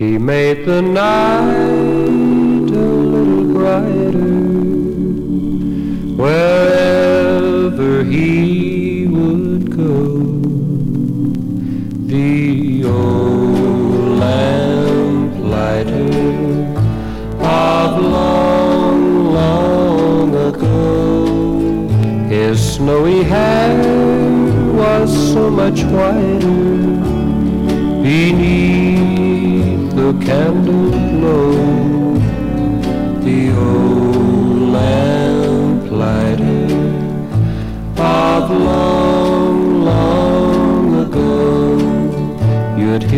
He made the night a little brighter wherever he would go. The old lamplighter of long, long ago. His snowy hair was so much whiter beneath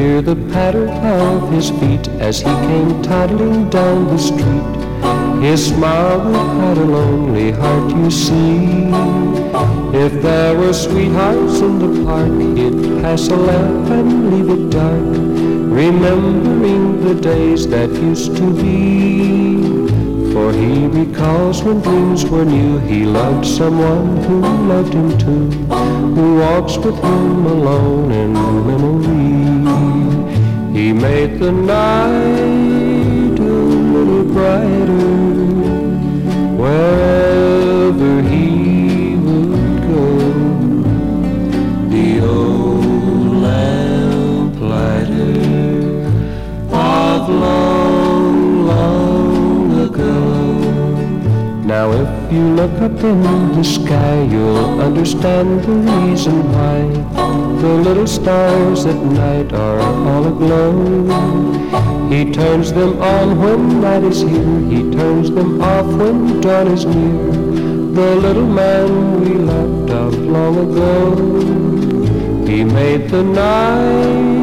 hear the patter of his feet as he came toddling down the street. His smile would hide a lonely heart, you see. If there were sweethearts in the park, he'd pass a lamp and leave it dark, remembering the days that used to be. For he recalls when dreams were new, he loved someone who loved him too, who walks with him alone in memory. He made the night a little brighter you look up in the sky, you'll understand the reason why the little stars at night are all aglow. He turns them on when night is here, he turns them off when dawn is near. The little man we loved of long ago, he made the night